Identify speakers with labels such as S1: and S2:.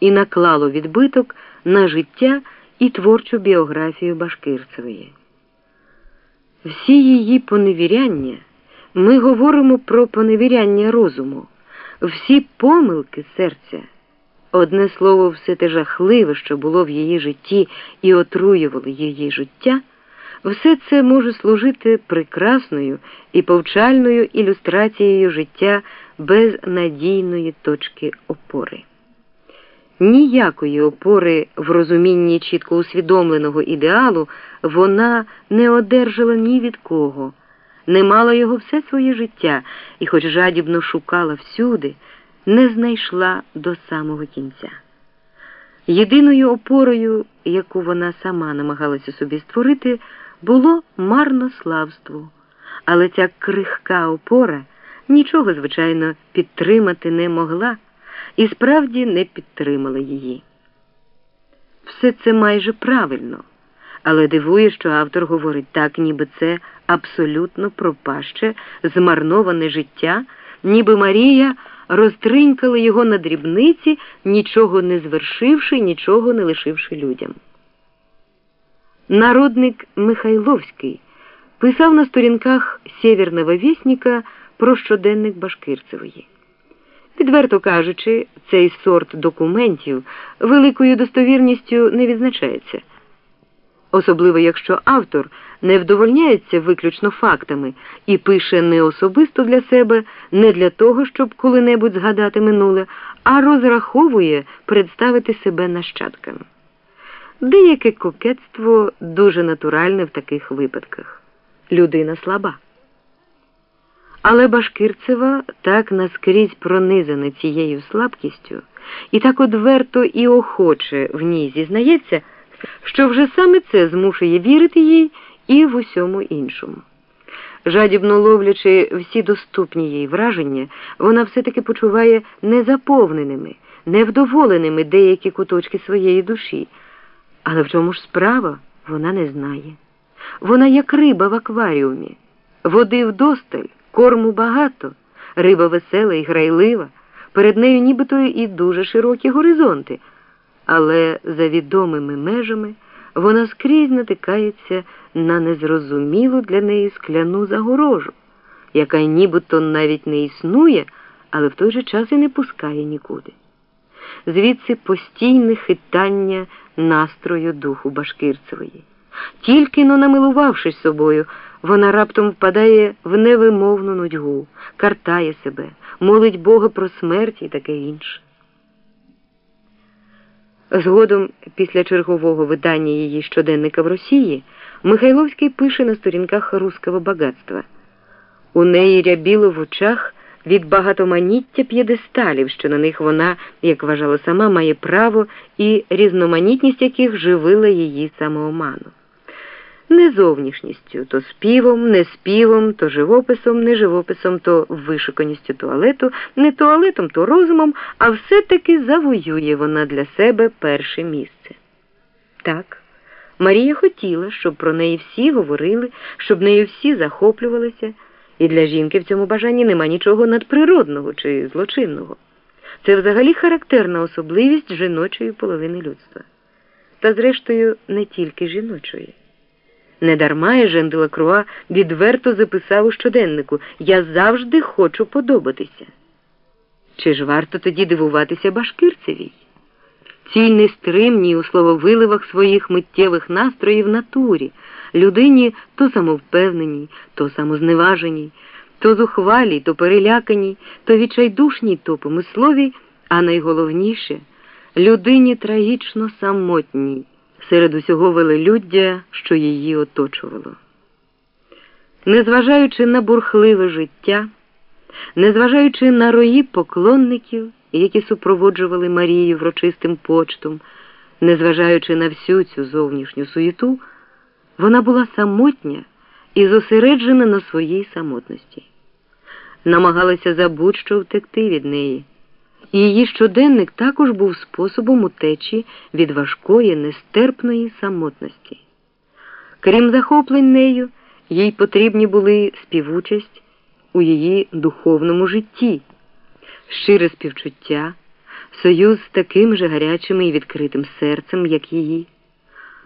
S1: і наклало відбиток на життя і творчу біографію Башкирцевої. Всі її поневіряння ми говоримо про поневіряння розуму, всі помилки серця. Одне слово, все те жахливе, що було в її житті і отруювало її життя, все це може служити прекрасною і повчальною ілюстрацією життя без надійної точки опори. Ніякої опори в розумінні чітко усвідомленого ідеалу вона не одержала ні від кого, не мала його все своє життя і, хоч жадібно шукала всюди, не знайшла до самого кінця. Єдиною опорою, яку вона сама намагалася собі створити, було марнославство, але ця крихка опора нічого, звичайно, підтримати не могла і справді не підтримала її. Все це майже правильно, але дивує, що автор говорить так, ніби це абсолютно пропаще, змарноване життя, ніби Марія розтринькала його на дрібниці, нічого не звершивши, нічого не лишивши людям. Народник Михайловський писав на сторінках Сєвєрного вісніка про щоденник Башкирцевої. Відверто кажучи, цей сорт документів великою достовірністю не відзначається. Особливо якщо автор не вдовольняється виключно фактами і пише не особисто для себе, не для того, щоб коли-небудь згадати минуле, а розраховує представити себе нащадкам. Деяке кокетство дуже натуральне в таких випадках. Людина слаба. Але Башкирцева так наскрізь пронизана цією слабкістю і так одверто і охоче в ній зізнається, що вже саме це змушує вірити їй і в усьому іншому. Жадібно ловлячи всі доступні їй враження, вона все-таки почуває незаповненими, невдоволеними деякі куточки своєї душі. Але в чому ж справа вона не знає. Вона як риба в акваріумі, води вдосталь, корму багато, риба весела і грайлива, перед нею нібито і дуже широкі горизонти, але за відомими межами вона скрізь натикається на незрозумілу для неї скляну загорожу, яка нібито навіть не існує, але в той же час і не пускає нікуди. Звідси постійне хитання настрою духу Башкирцевої. Тільки но намилувавшись собою, вона раптом впадає в невимовну нудьгу, картає себе, молить Бога про смерть і таке інше. Згодом, після чергового видання її щоденника в Росії, Михайловський пише на сторінках руского багатства. У неї рябіло в очах від багатоманіття п'єдесталів, що на них вона, як вважала сама, має право і різноманітність яких живила її самооману. Не зовнішністю, то співом, не співом, то живописом, не живописом, то вишуканістю туалету, не туалетом, то розумом, а все-таки завоює вона для себе перше місце. Так, Марія хотіла, щоб про неї всі говорили, щоб нею всі захоплювалися, і для жінки в цьому бажанні нема нічого надприродного чи злочинного. Це взагалі характерна особливість жіночої половини людства. Та, зрештою, не тільки жіночої. Недарма Ежен Делакруа відверто записав у щоденнику Я завжди хочу подобатися. Чи ж варто тоді дивуватися Башкирцевій? Цій нестримній у слововиливах своїх миттєвих настроїв натурі, людині то самовпевненій, то самозневаженій, то зухвалій, то переляканій, то відчайдушній, то помисловій, а найголовніше людині трагічно самотній серед усього велелюддя, що її оточувало. Незважаючи на бурхливе життя, незважаючи на рої поклонників, які супроводжували Марію врочистим почтом, незважаючи на всю цю зовнішню суєту, вона була самотня і зосереджена на своїй самотності, намагалася за будь-що втекти від неї. Її щоденник також був способом утечі від важкої, нестерпної самотності. Крім захоплень нею, їй потрібні були співучасть у її духовному житті, щире співчуття, союз з таким же гарячим і відкритим серцем, як її.